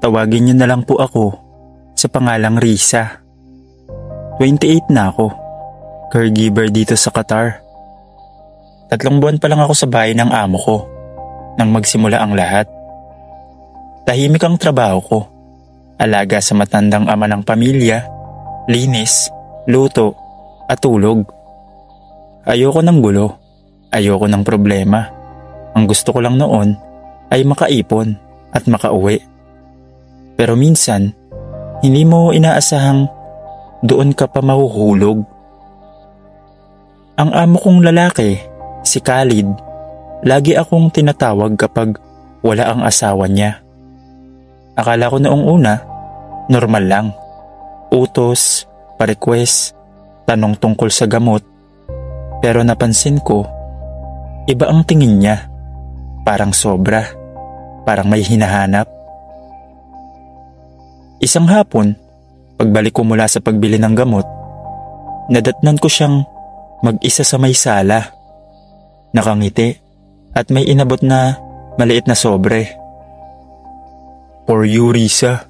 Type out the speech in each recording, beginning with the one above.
Tawagin niyo na lang po ako sa pangalang Risa. 28 na ako. Caregiver dito sa Qatar. Tatlong buwan pa lang ako sa bahay ng amo ko nang magsimula ang lahat. Tahimik ang trabaho ko. Alaga sa matandang ama ng pamilya, linis, luto, at tulog. Ayoko ng gulo. Ayoko ng problema. Ang gusto ko lang noon ay makaipon at makauwi. Pero minsan, hindi mo inaasahang doon ka pa mahuhulog. Ang amo kong lalaki, si Khalid, lagi akong tinatawag kapag wala ang asawa niya. Akala ko noong una, normal lang. Utos, pa-request, tanong tungkol sa gamot. Pero napansin ko, iba ang tingin niya. Parang sobra. Parang may hinahanap. Isang hapon, pagbalik ko mula sa pagbili ng gamot, nadatnan ko siyang mag-isa sa may sala. Nakangiti at may inabot na maliit na sobre. For you, Risa.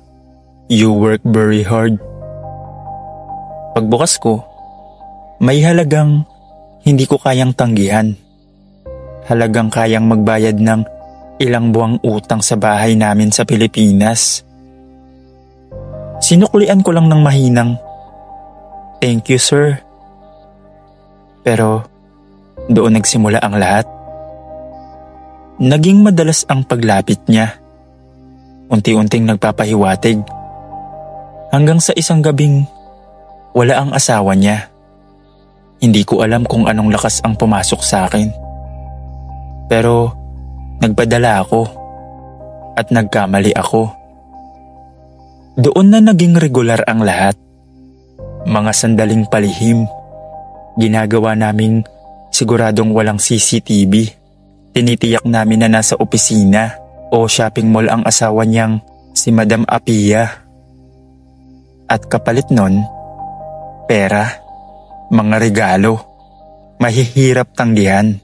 You work very hard. Pagbukas ko, may halagang hindi ko kayang tanggihan. Halagang kayang magbayad ng ilang buwang utang sa bahay namin sa Pilipinas. Sinuklian ko lang ng mahinang, Thank you, sir. Pero doon nagsimula ang lahat. Naging madalas ang paglapit niya. Unti-unting nagpapahiwatig. Hanggang sa isang gabing wala ang asawa niya. Hindi ko alam kung anong lakas ang pumasok sa akin. Pero nagpadala ako at nagkamali ako. Doon na naging regular ang lahat. Mga sandaling palihim. Ginagawa naming siguradong walang CCTV. Tinitiyak namin na nasa opisina o shopping mall ang asawa niyang si Madam Apia. At kapalit nun, pera, mga regalo, mahihirap tanggihan.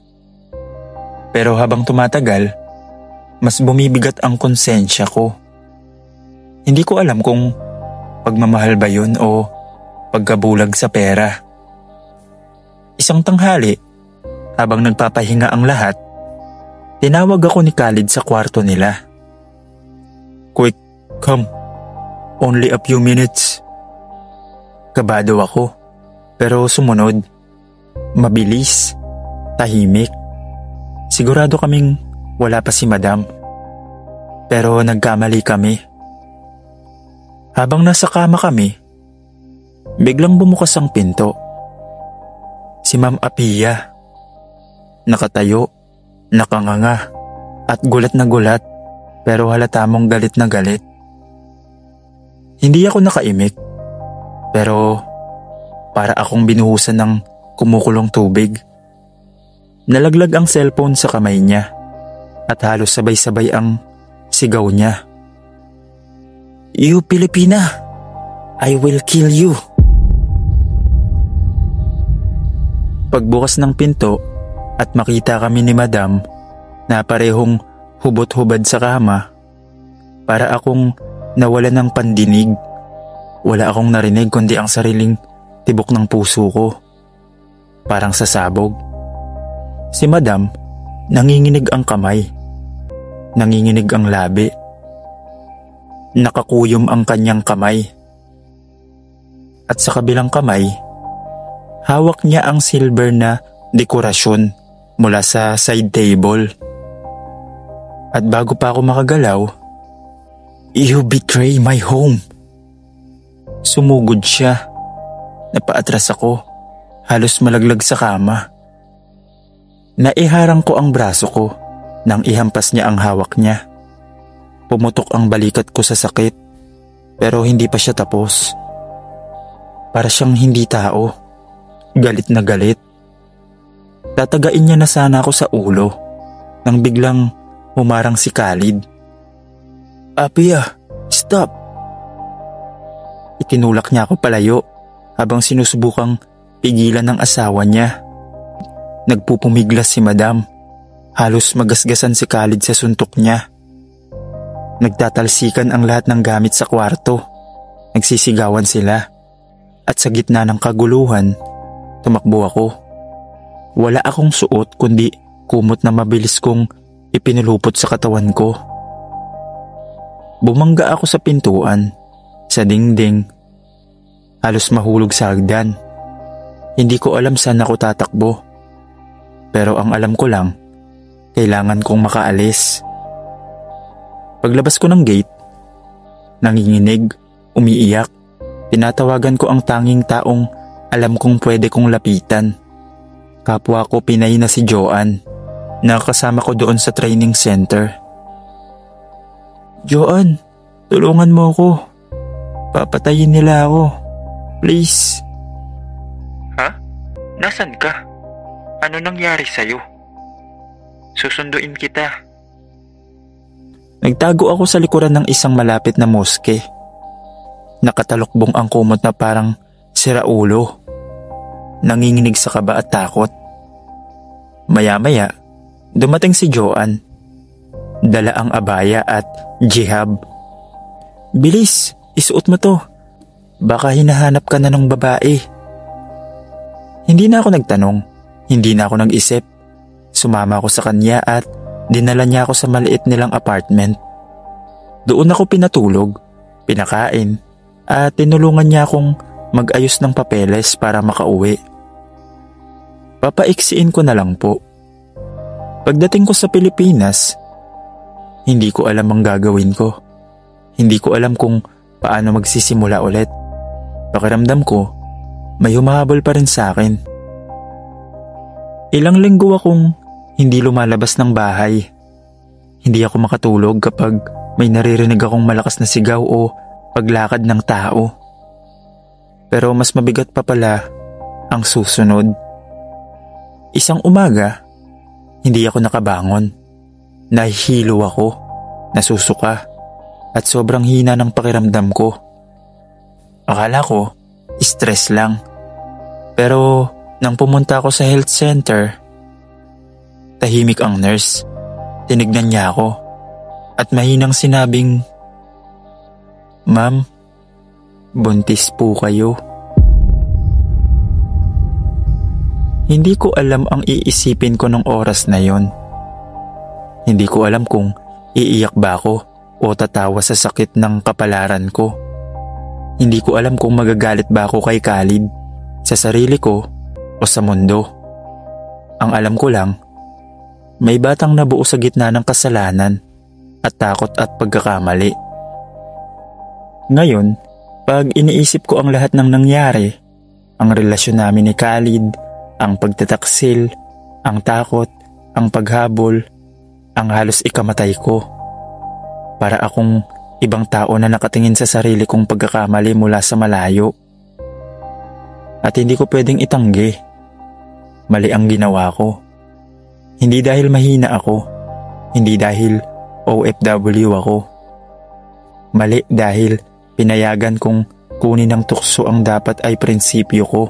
Pero habang tumatagal, mas bumibigat ang konsensya ko. Hindi ko alam kung pagmamahal ba yun o pagkabulag sa pera. Isang tanghali, habang nagpapahinga ang lahat, tinawag ako ni Khalid sa kwarto nila. Quick, come. Only a few minutes. Kabado ako, pero sumunod. Mabilis, tahimik. Sigurado kaming wala pa si madam. Pero nagkamali kami. Habang nasa kama kami, biglang bumukas ang pinto. Si Ma'am Apia. Nakatayo, nakanganga, at gulat na gulat pero halata mong galit na galit. Hindi ako nakaimik, pero para akong binuhusan ng kumukulong tubig. Nalaglag ang cellphone sa kamay niya at halos sabay-sabay ang sigaw niya. You Pilipina, I will kill you. Pagbukas ng pinto at makita kami ni Madam na parehong hubot-hubad sa kama, para akong nawala ng pandinig. Wala akong narinig kundi ang sariling tibok ng puso ko. Parang sasabog. Si Madam, nanginginig ang kamay. Nanginginig ang labi nakakuyom ang kanyang kamay. At sa kabilang kamay, hawak niya ang silver na dekorasyon mula sa side table. At bago pa ako makagalaw, You betray my home. Sumugod siya. Napaatras ako. Halos malaglag sa kama. Naiharang ko ang braso ko nang ihampas niya ang hawak niya. Pumutok ang balikat ko sa sakit pero hindi pa siya tapos. Para siyang hindi tao. Galit na galit. Tatagain niya na sana ako sa ulo nang biglang humarang si Khalid. Apia, stop! Itinulak niya ako palayo habang sinusubukang pigilan ng asawa niya. Nagpupumiglas si madam. Halos magasgasan si Khalid sa suntok niya. Nagtatalsikan ang lahat ng gamit sa kwarto. Nagsisigawan sila. At sa gitna ng kaguluhan, tumakbo ako. Wala akong suot kundi kumot na mabilis kong ipinulupot sa katawan ko. Bumangga ako sa pintuan, sa dingding. Halos mahulog sa hagdan. Hindi ko alam saan ako tatakbo. Pero ang alam ko lang, kailangan kong makaalis. Paglabas ko ng gate, nanginginig, umiiyak, tinatawagan ko ang tanging taong alam kong pwede kong lapitan. Kapwa ko pinay na si Joanne, nakasama ko doon sa training center. Joanne, tulungan mo ako. Papatayin nila ako. Please. Ha? Nasaan ka? Ano nangyari sa'yo? Susunduin kita. Nagtago ako sa likuran ng isang malapit na moske. Nakatalokbong ang kumot na parang siraulo. Nanginginig sa kaba at takot. Maya-maya, dumating si Joanne. Dala ang abaya at jihab. Bilis, isuot mo to. Baka hinahanap ka na ng babae. Hindi na ako nagtanong. Hindi na ako nag-isip. Sumama ako sa kanya at Dinala niya ako sa maliit nilang apartment. Doon ako pinatulog, pinakain, at tinulungan niya akong mag-ayos ng papeles para makauwi. Papaiksiin ko na lang po. Pagdating ko sa Pilipinas, hindi ko alam ang gagawin ko. Hindi ko alam kung paano magsisimula ulit. Pakiramdam ko, may humahabol pa rin sa akin. Ilang linggo akong hindi lumalabas ng bahay. Hindi ako makatulog kapag may naririnig akong malakas na sigaw o paglakad ng tao. Pero mas mabigat pa pala ang susunod. Isang umaga, hindi ako nakabangon. Nahihilo ako, nasusuka, at sobrang hina ng pakiramdam ko. Akala ko, stress lang. Pero nang pumunta ako sa health center, Tahimik ang nurse. Tinignan niya ako at mahinang sinabing, Ma'am, buntis po kayo. Hindi ko alam ang iisipin ko nung oras na yon. Hindi ko alam kung iiyak ba ako o tatawa sa sakit ng kapalaran ko. Hindi ko alam kung magagalit ba ako kay Khalid, sa sarili ko o sa mundo. Ang alam ko lang, may batang nabuo sa gitna ng kasalanan at takot at pagkakamali. Ngayon, pag iniisip ko ang lahat ng nangyari, ang relasyon namin ni Khalid, ang pagtataksil, ang takot, ang paghabol, ang halos ikamatay ko. Para akong ibang tao na nakatingin sa sarili kong pagkakamali mula sa malayo. At hindi ko pwedeng itanggi. Mali ang ginawa ko. Hindi dahil mahina ako. Hindi dahil OFW ako. Mali dahil pinayagan kong kunin ng tukso ang dapat ay prinsipyo ko.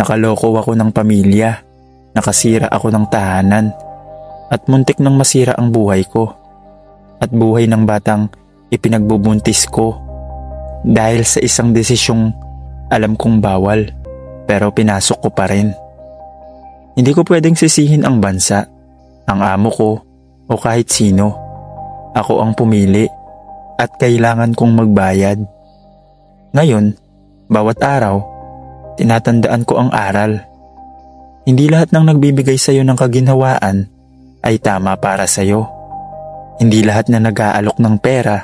Nakaloko ako ng pamilya, nakasira ako ng tahanan, at muntik nang masira ang buhay ko at buhay ng batang ipinagbubuntis ko dahil sa isang desisyong alam kong bawal pero pinasok ko pa rin. Hindi ko pwedeng sisihin ang bansa, ang amo ko o kahit sino. Ako ang pumili at kailangan kong magbayad. Ngayon, bawat araw, tinatandaan ko ang aral. Hindi lahat ng nagbibigay sa iyo ng kaginhawaan ay tama para sa iyo. Hindi lahat na nag-aalok ng pera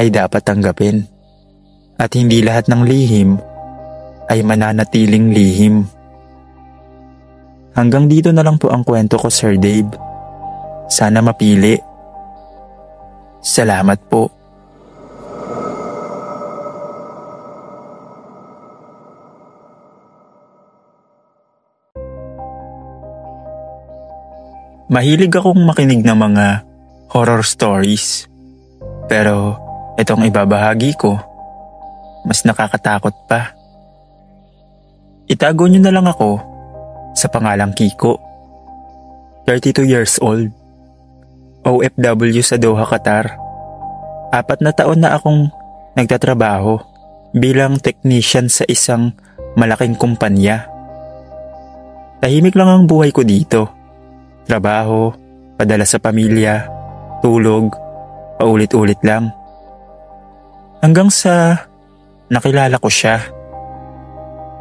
ay dapat tanggapin. At hindi lahat ng lihim ay mananatiling lihim. Hanggang dito na lang po ang kwento ko Sir Dave. Sana mapili. Salamat po. Mahilig akong makinig ng mga horror stories. Pero itong ibabahagi ko, mas nakakatakot pa. Itago niyo na lang ako sa pangalang Kiko. 32 years old. OFW sa Doha, Qatar. Apat na taon na akong nagtatrabaho bilang technician sa isang malaking kumpanya. Tahimik lang ang buhay ko dito. Trabaho, padala sa pamilya, tulog, paulit-ulit lang. Hanggang sa nakilala ko siya.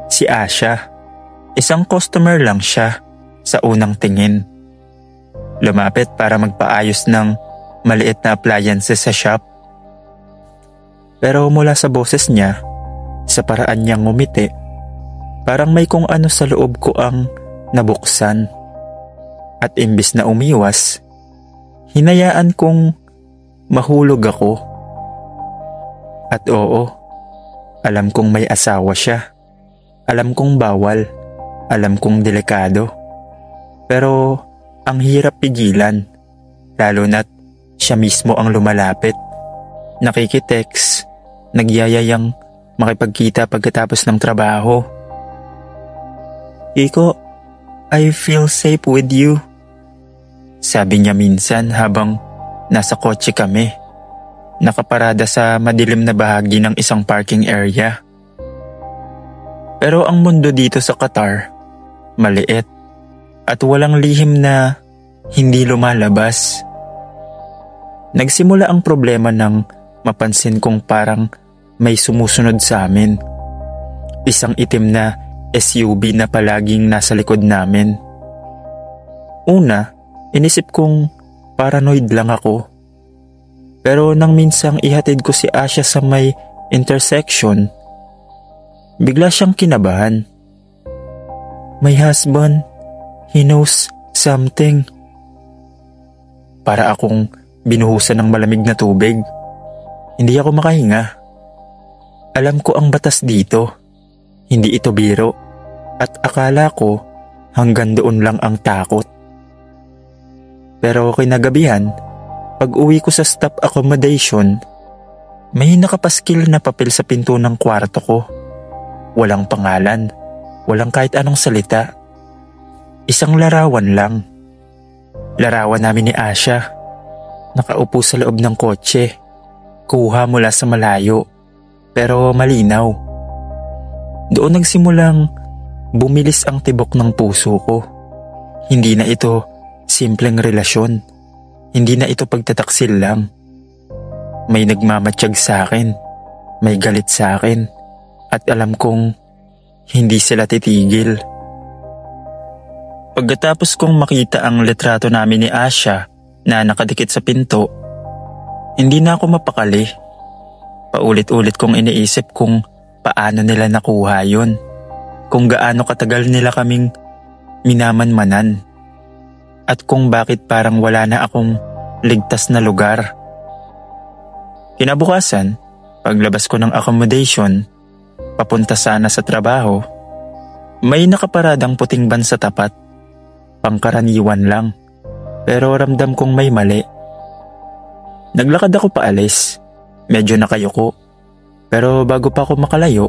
Si Asha. Isang customer lang siya sa unang tingin. Lumapit para magpaayos ng maliit na appliances sa shop. Pero mula sa boses niya, sa paraan niyang ngumiti, parang may kung ano sa loob ko ang nabuksan. At imbis na umiwas, hinayaan kong mahulog ako. At oo, alam kong may asawa siya. Alam kong bawal. Alam kong delikado. Pero ang hirap pigilan. Lalo na't siya mismo ang lumalapit. Nakikitext, nagyayayang makipagkita pagkatapos ng trabaho. Iko, I feel safe with you. Sabi niya minsan habang nasa kotse kami. Nakaparada sa madilim na bahagi ng isang parking area. Pero ang mundo dito sa Qatar, maliit at walang lihim na hindi lumalabas. Nagsimula ang problema nang mapansin kong parang may sumusunod sa amin. Isang itim na SUV na palaging nasa likod namin. Una, inisip kong paranoid lang ako. Pero nang minsang ihatid ko si Asya sa may intersection, bigla siyang kinabahan. My husband, he knows something. Para akong binuhusan ng malamig na tubig. Hindi ako makahinga. Alam ko ang batas dito. Hindi ito biro at akala ko hanggang doon lang ang takot. Pero kinagabihan, pag uwi ko sa staff accommodation, may nakapaskil na papel sa pinto ng kwarto ko. Walang pangalan, walang kahit anong salita. Isang larawan lang. Larawan namin ni Asha. Nakaupo sa loob ng kotse. Kuha mula sa malayo. Pero malinaw. Doon nagsimulang bumilis ang tibok ng puso ko. Hindi na ito simpleng relasyon. Hindi na ito pagtataksil lang. May nagmamatsyag sa akin. May galit sa akin. At alam kong hindi sila titigil. Pagkatapos kong makita ang litrato namin ni Asha na nakadikit sa pinto, hindi na ako mapakali. Paulit-ulit kong iniisip kung paano nila nakuha yon kung gaano katagal nila kaming minamanmanan at kung bakit parang wala na akong ligtas na lugar. Kinabukasan, paglabas ko ng accommodation, papunta sana sa trabaho, may nakaparadang puting ban sa tapat. Pangkaraniwan lang, pero ramdam kong may mali. Naglakad ako paalis, medyo nakayuko, pero bago pa ako makalayo,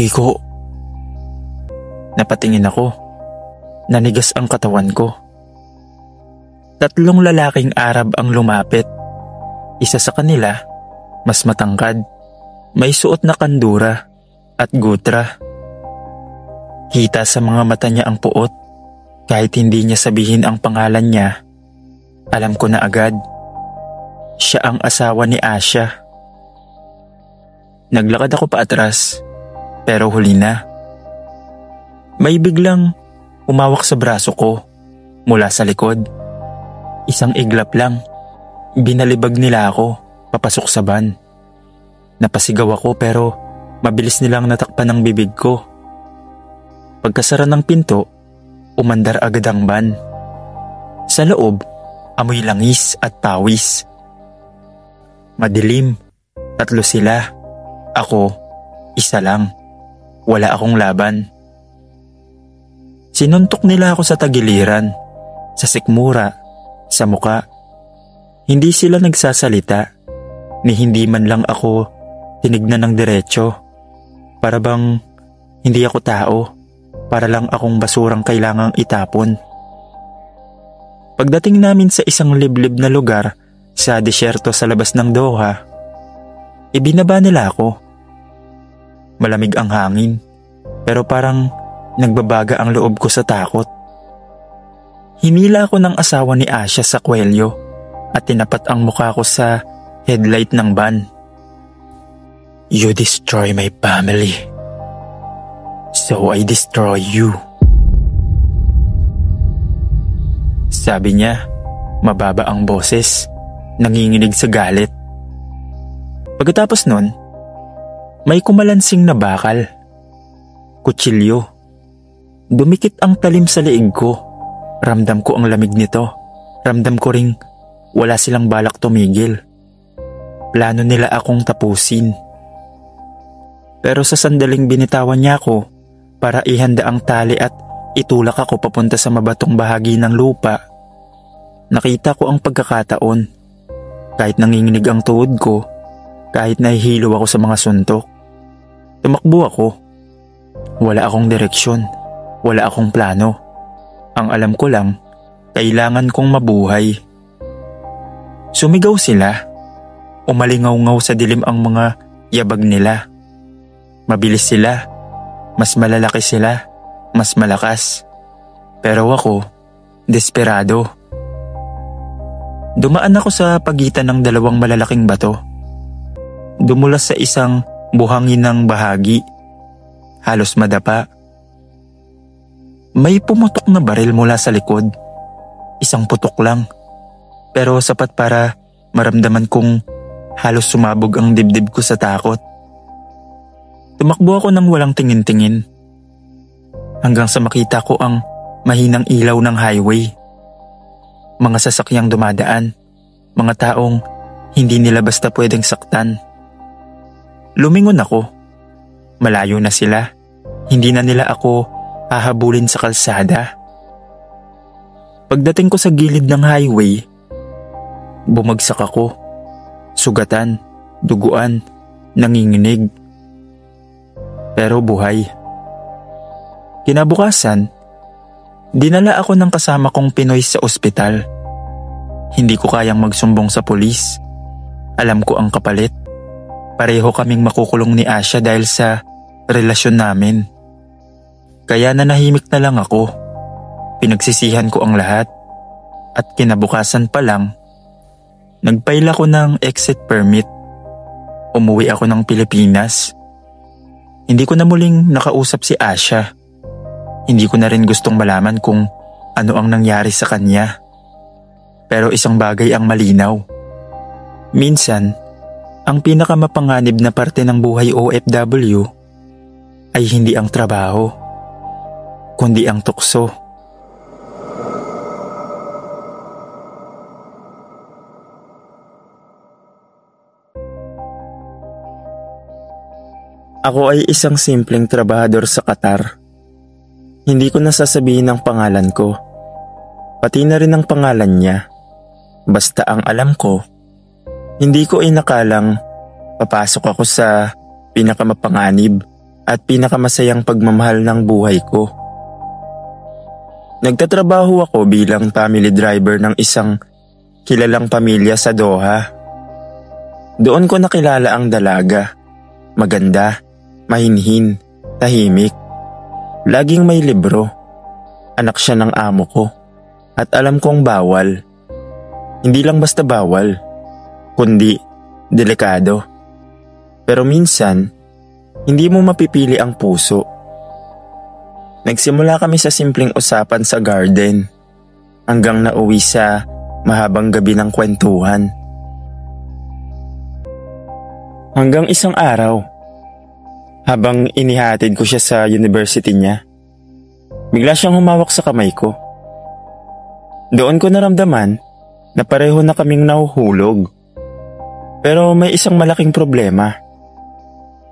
Kiko. Napatingin ako. Nanigas ang katawan ko. Tatlong lalaking Arab ang lumapit. Isa sa kanila, mas matangkad. May suot na kandura at gutra. Kita sa mga mata niya ang puot. Kahit hindi niya sabihin ang pangalan niya, alam ko na agad. Siya ang asawa ni Asha. Naglakad ako pa atras pero huli na. May biglang umawak sa braso ko mula sa likod. Isang iglap lang. Binalibag nila ako papasok sa van. Napasigaw ako pero mabilis nilang natakpan ang bibig ko. Pagkasara ng pinto, umandar agad ang van. Sa loob, amoy langis at pawis. Madilim, tatlo sila. Ako, isa lang. Wala akong laban. Sinuntok nila ako sa tagiliran, sa sikmura, sa muka. Hindi sila nagsasalita, ni hindi man lang ako tinignan ng diretsyo. Para bang hindi ako tao, para lang akong basurang kailangang itapon. Pagdating namin sa isang liblib na lugar sa disyerto sa labas ng Doha, ibinaba nila ako. Malamig ang hangin, pero parang nagbabaga ang loob ko sa takot. Hinila ako ng asawa ni Asya sa kwelyo at tinapat ang mukha ko sa headlight ng van. You destroy my family. So I destroy you. Sabi niya, mababa ang boses, nanginginig sa galit. Pagkatapos nun, may kumalansing na bakal. Kutsilyo. Dumikit ang talim sa leeg ko. Ramdam ko ang lamig nito. Ramdam ko ring wala silang balak tumigil. Plano nila akong tapusin. Pero sa sandaling binitawan niya ako para ihanda ang tali at itulak ako papunta sa mabatong bahagi ng lupa, Nakita ko ang pagkakataon. Kahit nanginginig ang tuhod ko, kahit nahihilo ako sa mga suntok. Tumakbo ako. Wala akong direksyon. Wala akong plano. Ang alam ko lang, kailangan kong mabuhay. Sumigaw sila. Umalingaw-ngaw sa dilim ang mga yabag nila. Mabilis sila. Mas malalaki sila. Mas malakas. Pero ako, desperado. Dumaan ako sa pagitan ng dalawang malalaking bato. Dumulas sa isang buhangin ng bahagi. Halos madapa. May pumutok na baril mula sa likod. Isang putok lang. Pero sapat para maramdaman kong halos sumabog ang dibdib ko sa takot. Tumakbo ako ng walang tingin-tingin. Hanggang sa makita ko ang mahinang ilaw ng highway mga sasakyang dumadaan, mga taong hindi nila basta pwedeng saktan. Lumingon ako. Malayo na sila. Hindi na nila ako hahabulin sa kalsada. Pagdating ko sa gilid ng highway, bumagsak ako. Sugatan, duguan, nanginginig. Pero buhay. Kinabukasan, Dinala ako ng kasama kong Pinoy sa ospital. Hindi ko kayang magsumbong sa polis. Alam ko ang kapalit. Pareho kaming makukulong ni Asya dahil sa relasyon namin. Kaya nanahimik na lang ako. Pinagsisihan ko ang lahat. At kinabukasan pa lang, nagpail ako ng exit permit. Umuwi ako ng Pilipinas. Hindi ko na muling nakausap si Asya. Hindi ko na rin gustong malaman kung ano ang nangyari sa kanya. Pero isang bagay ang malinaw. Minsan, ang pinakamapanganib na parte ng buhay OFW ay hindi ang trabaho, kundi ang tukso. Ako ay isang simpleng trabahador sa Qatar hindi ko nasasabihin ang pangalan ko. Pati na rin ang pangalan niya. Basta ang alam ko, hindi ko inakalang papasok ako sa pinakamapanganib at pinakamasayang pagmamahal ng buhay ko. Nagtatrabaho ako bilang family driver ng isang kilalang pamilya sa Doha. Doon ko nakilala ang dalaga. Maganda, mahinhin, tahimik. Laging may libro. Anak siya ng amo ko. At alam kong bawal. Hindi lang basta bawal, kundi delikado. Pero minsan, hindi mo mapipili ang puso. Nagsimula kami sa simpleng usapan sa garden hanggang nauwi sa mahabang gabi ng kwentuhan. Hanggang isang araw, habang inihatid ko siya sa university niya. Bigla siyang humawak sa kamay ko. Doon ko naramdaman na pareho na kaming nahuhulog. Pero may isang malaking problema.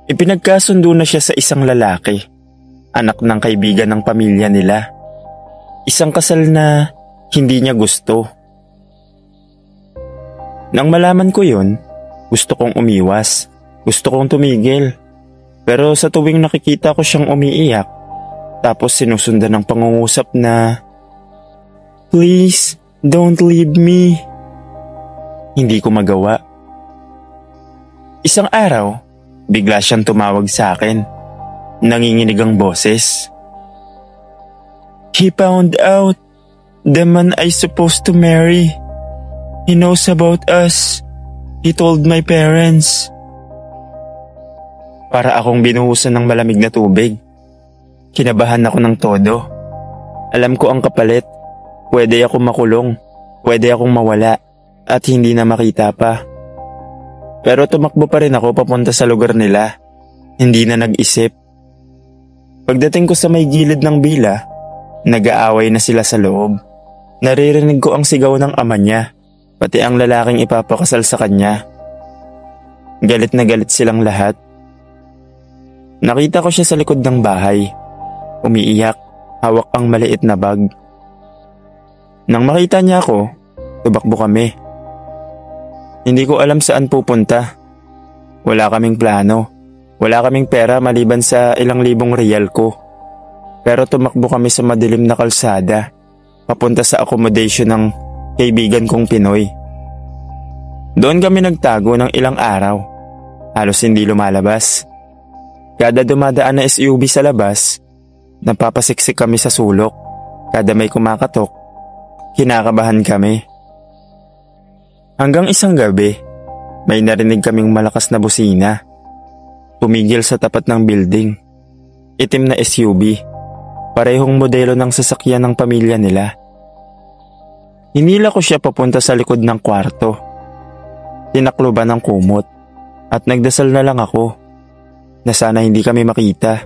Ipinagkasundo na siya sa isang lalaki, anak ng kaibigan ng pamilya nila. Isang kasal na hindi niya gusto. Nang malaman ko yun, gusto kong umiwas. Gusto kong tumigil. Pero sa tuwing nakikita ko siyang umiiyak, tapos sinusundan ng pangungusap na, Please, Don't leave me. Hindi ko magawa. Isang araw, bigla siyang tumawag sa akin. Nanginginig ang boses. He found out the man I supposed to marry. He knows about us. He told my parents. Para akong binuhusan ng malamig na tubig. Kinabahan ako ng todo. Alam ko ang kapalit. Pwede akong makulong. Pwede akong mawala. At hindi na makita pa. Pero tumakbo pa rin ako papunta sa lugar nila. Hindi na nag-isip. Pagdating ko sa may gilid ng bila, nag-aaway na sila sa loob. Naririnig ko ang sigaw ng ama niya, pati ang lalaking ipapakasal sa kanya. Galit na galit silang lahat. Nakita ko siya sa likod ng bahay. Umiiyak, hawak ang maliit na bag. Nang makita niya ako, tubakbo kami. Hindi ko alam saan pupunta. Wala kaming plano. Wala kaming pera maliban sa ilang libong real ko. Pero tumakbo kami sa madilim na kalsada, papunta sa accommodation ng kaibigan kong Pinoy. Doon kami nagtago ng ilang araw. Halos hindi lumalabas. Kada dumadaan na SUV sa labas, napapasiksik kami sa sulok. Kada may kumakatok, kinakabahan kami. Hanggang isang gabi, may narinig kaming malakas na busina. Tumigil sa tapat ng building. Itim na SUV. Parehong modelo ng sasakyan ng pamilya nila. Hinila ko siya papunta sa likod ng kwarto. Tinakloban ng kumot at nagdasal na lang ako na sana hindi kami makita.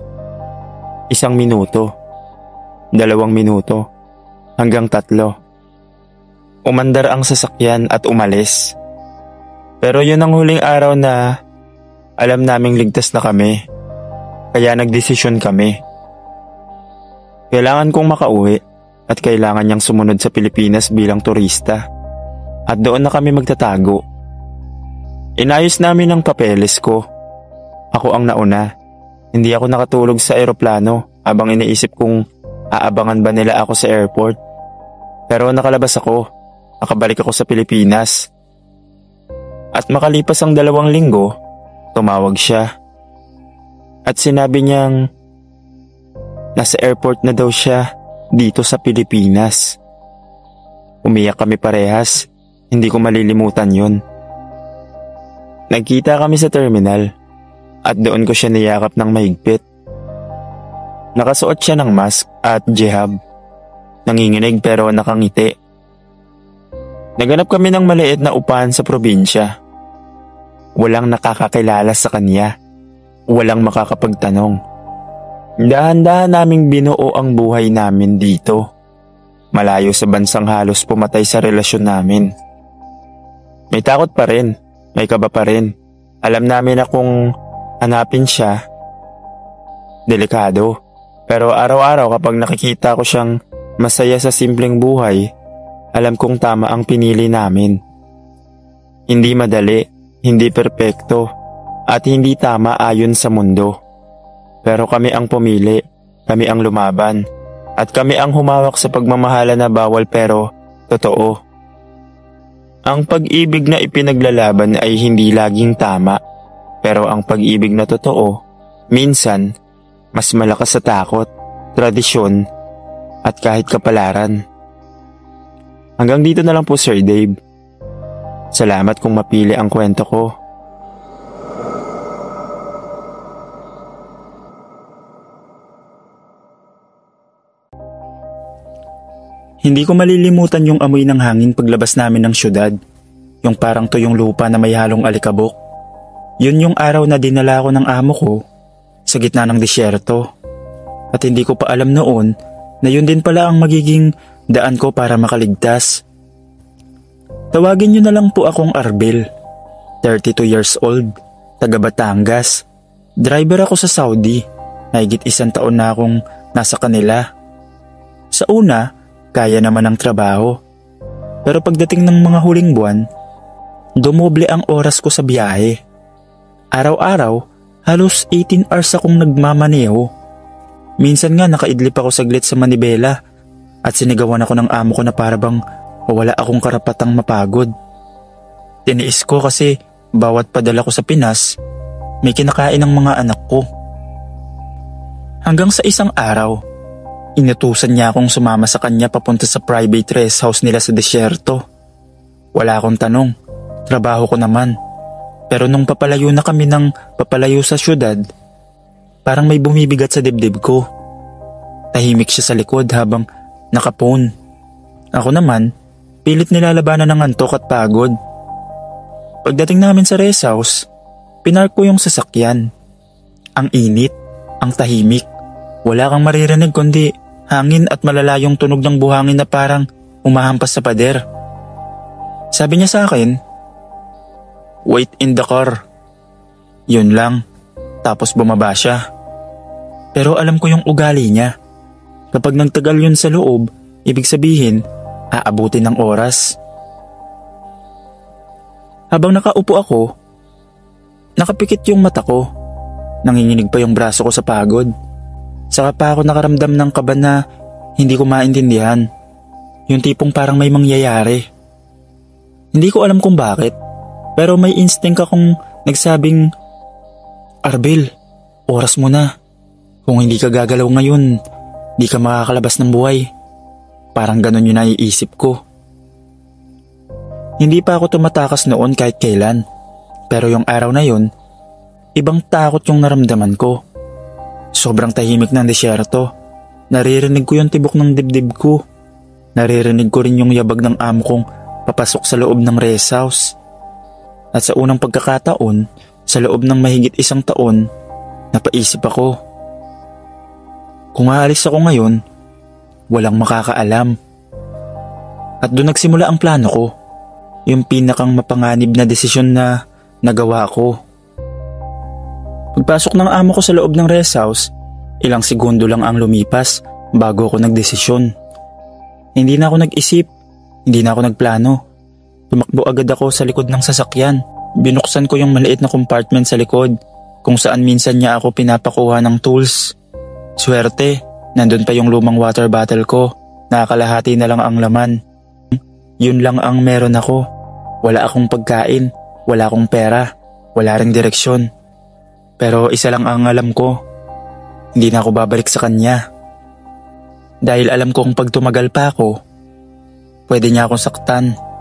Isang minuto, dalawang minuto, hanggang tatlo. Umandar ang sasakyan at umalis. Pero yun ang huling araw na alam naming ligtas na kami. Kaya nagdesisyon kami. Kailangan kong makauwi at kailangan niyang sumunod sa Pilipinas bilang turista. At doon na kami magtatago. Inayos namin ang papeles ko ako ang nauna. Hindi ako nakatulog sa eroplano habang iniisip kong aabangan ba nila ako sa airport. Pero nakalabas ako. Nakabalik ako sa Pilipinas. At makalipas ang dalawang linggo, tumawag siya. At sinabi niyang nasa airport na daw siya dito sa Pilipinas. Umiyak kami parehas. Hindi ko malilimutan yon. Nagkita kami sa terminal at doon ko siya niyakap ng mahigpit. Nakasuot siya ng mask at jihab. Nanginginig pero nakangiti. Naganap kami ng maliit na upahan sa probinsya. Walang nakakakilala sa kanya. Walang makakapagtanong. Dahan-dahan naming binuo ang buhay namin dito. Malayo sa bansang halos pumatay sa relasyon namin. May takot pa rin, may kaba pa rin. Alam namin na kung hanapin siya, delikado. Pero araw-araw kapag nakikita ko siyang masaya sa simpleng buhay, alam kong tama ang pinili namin. Hindi madali, hindi perpekto, at hindi tama ayon sa mundo. Pero kami ang pumili, kami ang lumaban, at kami ang humawak sa pagmamahala na bawal pero totoo. Ang pag-ibig na ipinaglalaban ay hindi laging tama pero ang pag-ibig na totoo, minsan, mas malakas sa takot, tradisyon, at kahit kapalaran. Hanggang dito na lang po Sir Dave. Salamat kung mapili ang kwento ko. Hindi ko malilimutan yung amoy ng hangin paglabas namin ng syudad. Yung parang tuyong lupa na may halong alikabok. Yun yung araw na dinala ko ng amo ko sa gitna ng disyerto. At hindi ko pa alam noon na yun din pala ang magiging daan ko para makaligtas. Tawagin niyo na lang po akong Arbel, 32 years old, taga Batangas. Driver ako sa Saudi, nahigit isang taon na akong nasa kanila. Sa una, kaya naman ang trabaho. Pero pagdating ng mga huling buwan, dumoble ang oras ko sa biyahe. Araw-araw, halos 18 hours akong nagmamaneho. Minsan nga nakaidlip ako saglit sa manibela at sinigawan ako ng amo ko na parabang wala akong karapatang mapagod. Tiniis ko kasi bawat padala ko sa Pinas, may kinakain ng mga anak ko. Hanggang sa isang araw, inutusan niya akong sumama sa kanya papunta sa private rest house nila sa desyerto. Wala akong tanong, trabaho ko naman. Pero nung papalayo na kami ng papalayo sa syudad, parang may bumibigat sa dibdib ko. Tahimik siya sa likod habang nakapon. Ako naman, pilit nilalabanan ng antok at pagod. Pagdating namin sa rest house, pinark ko yung sasakyan. Ang init, ang tahimik. Wala kang maririnig kundi hangin at malalayong tunog ng buhangin na parang umahampas sa pader. Sabi niya sa akin, Wait in the car. Yun lang, tapos bumaba siya. Pero alam ko yung ugali niya. Kapag nagtagal yun sa loob, ibig sabihin, aabutin ng oras. Habang nakaupo ako, nakapikit yung mata ko. Nanginginig pa yung braso ko sa pagod. Saka pa ako nakaramdam ng kaba na hindi ko maintindihan. Yung tipong parang may mangyayari. Hindi ko alam kung bakit, pero may instinct akong nagsabing, Arbel, oras mo na. Kung hindi ka gagalaw ngayon, di ka makakalabas ng buhay. Parang ganun yung naiisip ko. Hindi pa ako tumatakas noon kahit kailan. Pero yung araw na yun, ibang takot yung naramdaman ko. Sobrang tahimik ng desyerto. Naririnig ko yung tibok ng dibdib ko. Naririnig ko rin yung yabag ng amo kong papasok sa loob ng rest house. At sa unang pagkakataon, sa loob ng mahigit isang taon, napaisip ako. Kung aalis ako ngayon, walang makakaalam. At doon nagsimula ang plano ko. Yung pinakang mapanganib na desisyon na nagawa ko. Pagpasok ng amo ko sa loob ng rest house, ilang segundo lang ang lumipas bago ako nagdesisyon. Hindi na ako nag-isip, hindi na ako nagplano. Tumakbo agad ako sa likod ng sasakyan. Binuksan ko yung maliit na compartment sa likod kung saan minsan niya ako pinapakuha ng tools. Swerte, nandun pa yung lumang water bottle ko. Nakakalahati na lang ang laman. Yun lang ang meron ako. Wala akong pagkain, wala akong pera, wala ring direksyon. Pero isa lang ang alam ko. Hindi na ako babalik sa kanya. Dahil alam kong pag tumagal pa ako, pwede niya akong saktan.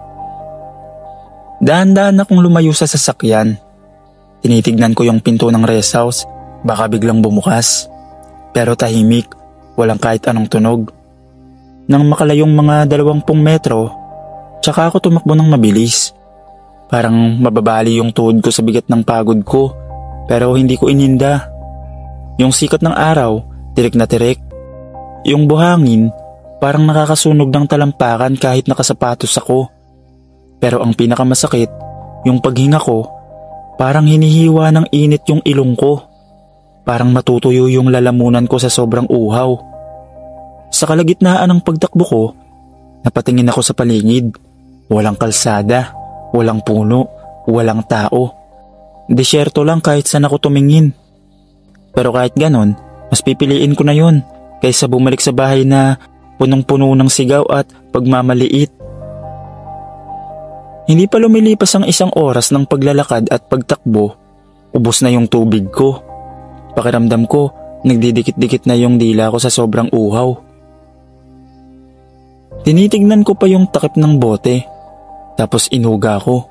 Dahan-dahan akong lumayo sa sasakyan. Tinitignan ko yung pinto ng rest house, baka biglang bumukas. Pero tahimik, walang kahit anong tunog. Nang makalayong mga dalawampung metro, tsaka ako tumakbo ng mabilis. Parang mababali yung tuhod ko sa bigat ng pagod ko, pero hindi ko ininda. Yung sikat ng araw, tirik na tirik. Yung buhangin, parang nakakasunog ng talampakan kahit nakasapatos ako. Pero ang pinakamasakit, yung paghinga ko, parang hinihiwa ng init yung ilong ko. Parang matutuyo yung lalamunan ko sa sobrang uhaw. Sa kalagitnaan ng pagtakbo ko, napatingin ako sa paligid. Walang kalsada, walang puno, walang tao. Desyerto lang kahit saan ako tumingin. Pero kahit ganon, mas pipiliin ko na yon kaysa bumalik sa bahay na punong-puno ng sigaw at pagmamaliit. Hindi pa lumilipas ang isang oras ng paglalakad at pagtakbo, ubos na yung tubig ko. Pakiramdam ko, nagdidikit-dikit na yung dila ko sa sobrang uhaw. Tinitignan ko pa yung takip ng bote, tapos inuga ko.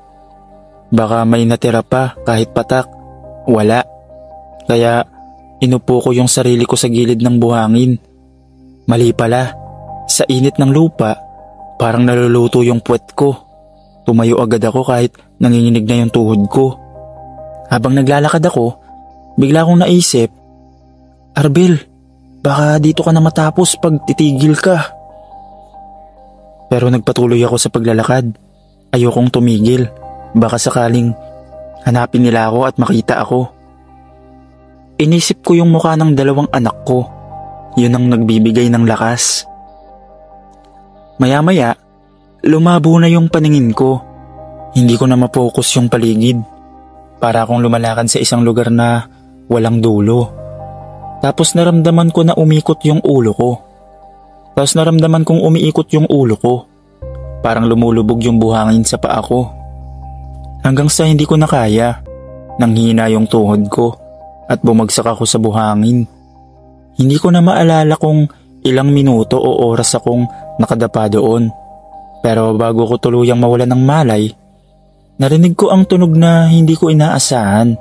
Baka may natira pa kahit patak, wala. Kaya inupo ko yung sarili ko sa gilid ng buhangin. Mali pala, sa init ng lupa, parang naluluto yung puwet ko. Tumayo agad ako kahit nanginginig na yung tuhod ko. Habang naglalakad ako, bigla akong naisip, Arbel, baka dito ka na matapos pag titigil ka. Pero nagpatuloy ako sa paglalakad. Ayokong tumigil. Baka sakaling hanapin nila ako at makita ako. Inisip ko yung mukha ng dalawang anak ko. Yun ang nagbibigay ng lakas. Maya-maya, lumabo na yung paningin ko. Hindi ko na mapokus yung paligid. Para akong lumalakad sa isang lugar na walang dulo. Tapos naramdaman ko na umikot yung ulo ko. Tapos naramdaman kong umiikot yung ulo ko. Parang lumulubog yung buhangin sa paa ko. Hanggang sa hindi ko na kaya. Nang hina yung tuhod ko at bumagsak ako sa buhangin. Hindi ko na maalala kung ilang minuto o oras akong nakadapa doon. Pero bago ko tuluyang mawala ng malay, narinig ko ang tunog na hindi ko inaasahan.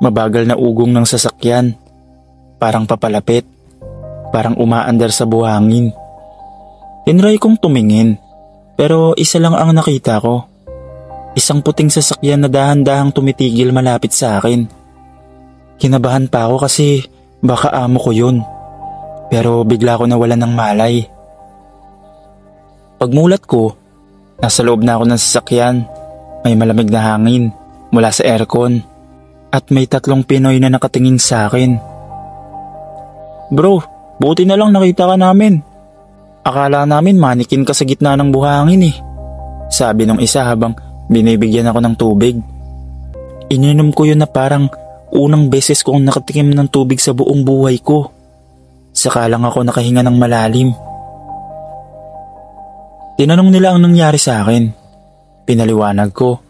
Mabagal na ugong ng sasakyan. Parang papalapit. Parang umaandar sa buhangin. Tinry kong tumingin pero isa lang ang nakita ko. Isang puting sasakyan na dahan-dahang tumitigil malapit sa akin. Kinabahan pa ako kasi baka amo ko yun. Pero bigla ko nawala ng malay. Pagmulat ko, nasa loob na ako ng sasakyan. May malamig na hangin mula sa aircon at may tatlong Pinoy na nakatingin sa akin. Bro, buti na lang nakita ka namin. Akala namin manikin ka sa gitna ng buhangin eh. Sabi nung isa habang binibigyan ako ng tubig. Ininom ko yun na parang unang beses kong nakatikim ng tubig sa buong buhay ko. Saka lang ako nakahinga ng malalim. Tinanong nila ang nangyari sa akin. Pinaliwanag ko.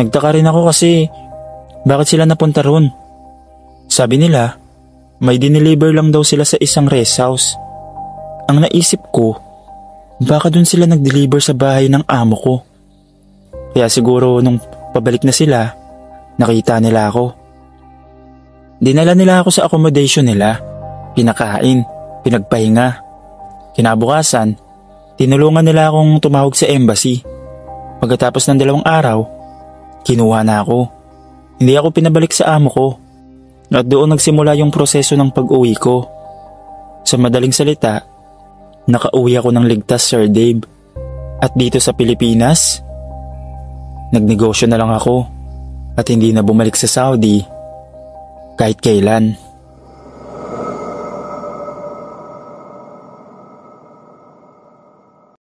Nagtaka rin ako kasi bakit sila napunta ron. Sabi nila, may dineliver lang daw sila sa isang rest house. Ang naisip ko, baka dun sila nag-deliver sa bahay ng amo ko. Kaya siguro nung pabalik na sila, nakita nila ako. Dinala nila ako sa accommodation nila, pinakain, pinagpahinga. Kinabukasan, Tinulungan nila akong tumawag sa embassy. Pagkatapos ng dalawang araw, kinuha na ako. Hindi ako pinabalik sa amo ko. At doon nagsimula yung proseso ng pag-uwi ko. Sa madaling salita, nakauwi ako ng ligtas Sir Dave. At dito sa Pilipinas, nagnegosyo na lang ako at hindi na bumalik sa Saudi kahit kailan.